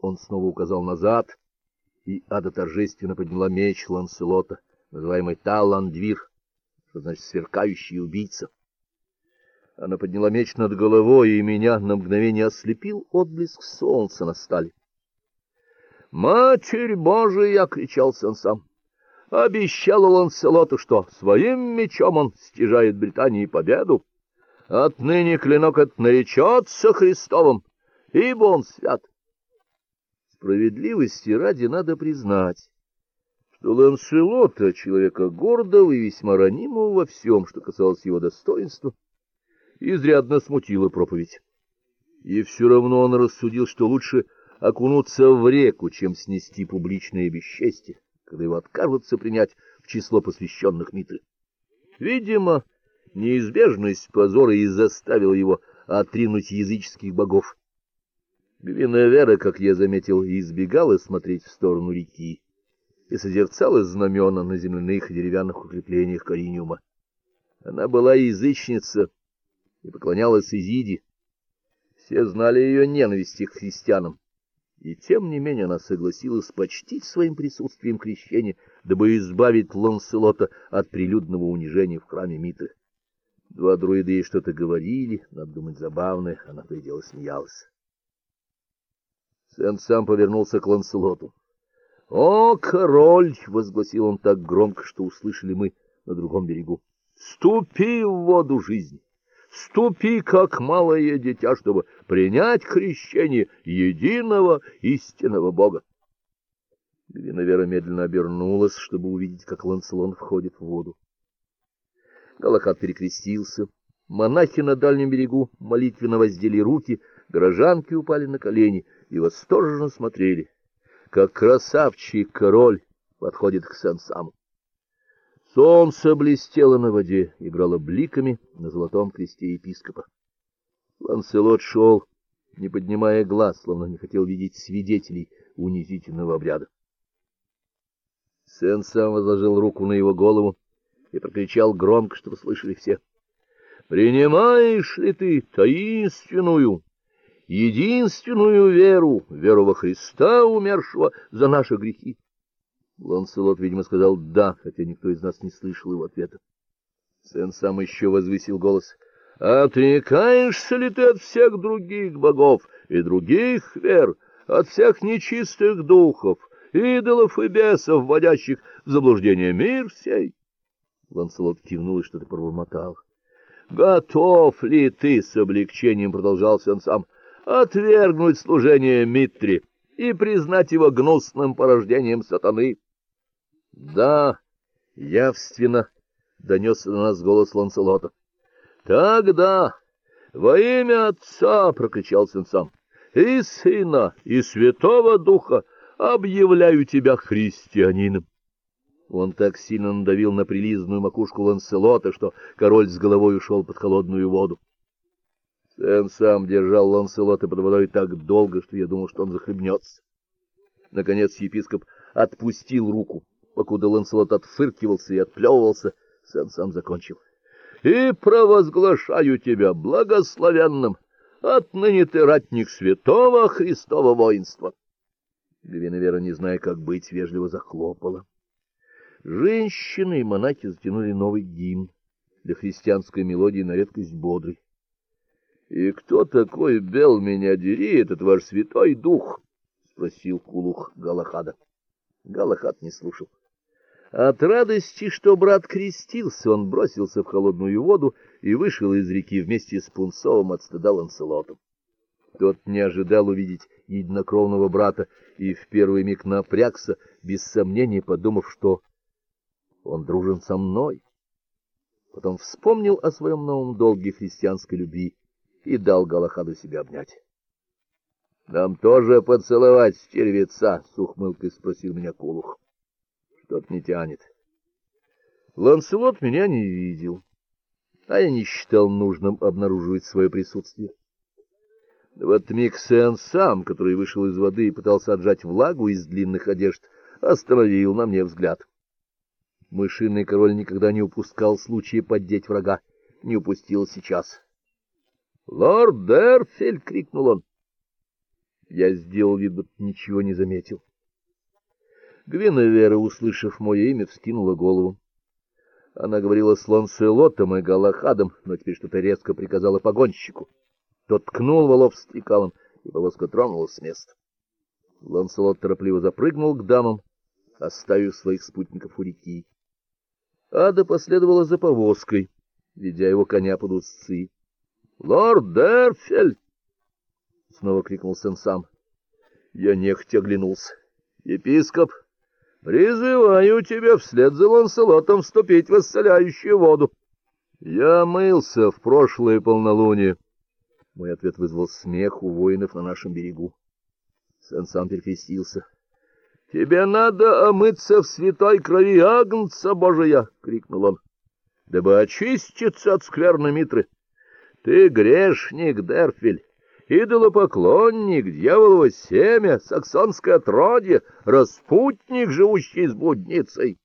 Он снова указал назад, и Ада торжественно подняла меч Ланселота, называемый Таландвир, что значит сверкающий убийца. Она подняла меч над головой, и меня на мгновение ослепил отблеск солнца на стали. «Матерь Божия!» — кричал сам. Обещал Ланселоту, что своим мечом он стяжает Британии победу. Отныне клинок этот наречется Христовым, ибо он свят. Справедливости ради надо признать, что Ланселота, человека гордого и весьма ранимого во всем, что касалось его достоинства, изрядно смутила проповедь. И все равно он рассудил, что лучше окунуться в реку, чем снести публичное бесчестие, когда его откажутся принять в число посвященных Митры. Видимо, неизбежность позора и заставила его отринуть языческих богов. Гвиневера, как я заметил, избегала смотреть в сторону реки и созерцала знамена на земляных и деревянных укреплениях Кориниума. Она была язычница и поклонялась Изиде. Все знали ее ненависти к христианам, и тем не менее она согласилась почтить своим присутствием крещение, дабы избавить Ланселота от прилюдного унижения в храме Митры. Два друида ей что-то говорили, надо думать, забавное, она то и дело смеялась. Сен сам повернулся к Ланселоту. — О, король! — возгласил он так громко, что услышали мы на другом берегу. — Ступи в воду жизни! Ступи, как малое дитя, чтобы принять крещение единого истинного Бога. Гвиневера медленно обернулась, чтобы увидеть, как Ланселон входит в воду. Галахад перекрестился. Монахи на дальнем берегу молитвенно воздели руки, горожанки упали на колени — и восторженно смотрели, как красавчик король подходит к Сен-Саму. Солнце блестело на воде, играло бликами на золотом кресте епископа. Ланселот шел, не поднимая глаз, словно не хотел видеть свидетелей унизительного обряда. Сен-Сам возложил руку на его голову и прокричал громко, чтобы слышали все. — Принимаешь ли ты таинственную, единственную веру, веру во Христа, умершего за наши грехи. Ланселот, видимо, сказал «да», хотя никто из нас не слышал его ответа. Сэн сам еще возвысил голос. «Отрекаешься ли ты от всех других богов и других вер, от всех нечистых духов, идолов и бесов, вводящих в заблуждение мир сей?» Ланселот кивнул и что-то пробормотал. «Готов ли ты?» — с облегчением продолжал Сэн сам — отвергнуть служение Митре и признать его гнусным порождением сатаны. — Да, явственно, — донесся на нас голос Ланселота. — Тогда во имя Отца, — прокричал сын сам, — и Сына, и Святого Духа объявляю тебя христианином. Он так сильно надавил на прилизанную макушку Ланселота, что король с головой ушел под холодную воду. Сэн сам держал Ланселота под водой так долго, что я думал, что он захлебнется. Наконец епископ отпустил руку. Покуда Ланселот отфыркивался и отплевывался, Сэн сам закончил. — И провозглашаю тебя благословенным. Отныне ты ратник святого Христова воинства. Гвиневера, не зная, как быть, вежливо захлопала. Женщины и монахи затянули новый гимн для христианской мелодии на редкость бодрый. — И кто такой, бел меня дери, этот ваш святой дух? — спросил Кулух Галахада. Галахад не слушал. От радости, что брат крестился, он бросился в холодную воду и вышел из реки вместе с Пунцовым от стыда Ланселотом. Тот не ожидал увидеть единокровного брата и в первый миг напрягся, без сомнения подумав, что он дружен со мной. Потом вспомнил о своем новом долге христианской любви и дал Галахаду себя обнять. — Нам тоже поцеловать стервеца? — с ухмылкой спросил меня Кулух. — Что-то не тянет. Ланселот меня не видел, а я не считал нужным обнаруживать свое присутствие. В этот сам, который вышел из воды и пытался отжать влагу из длинных одежд, остановил на мне взгляд. Мышиный король никогда не упускал случая поддеть врага, не упустил сейчас. — Лорд Дерфель! — крикнул он. Я сделал вид, будто ничего не заметил. Гвиневера, услышав мое имя, вскинула голову. Она говорила с Ланселотом и Галахадом, но теперь что-то резко приказала погонщику. Тот ткнул волов стрекалом, и повозка тронулась с места. Ланселот торопливо запрыгнул к дамам, оставив своих спутников у реки. Ада последовала за повозкой, ведя его коня под узцы. — Лорд Дерфель! — снова крикнул Сен-Сам. Я нехотя оглянулся. — Епископ! — Призываю тебя вслед за Ланселотом вступить в исцеляющую воду. Я мылся в прошлое полнолуние. Мой ответ вызвал смех у воинов на нашем берегу. Сэн-сам перекрестился. — Тебе надо омыться в святой крови Агнца Божия! — крикнул он. — Дабы очиститься от скверной митры. Ты грешник, Дерфель, идолопоклонник, дьяволово семя, саксонское отродье, распутник, живущий с блудницей.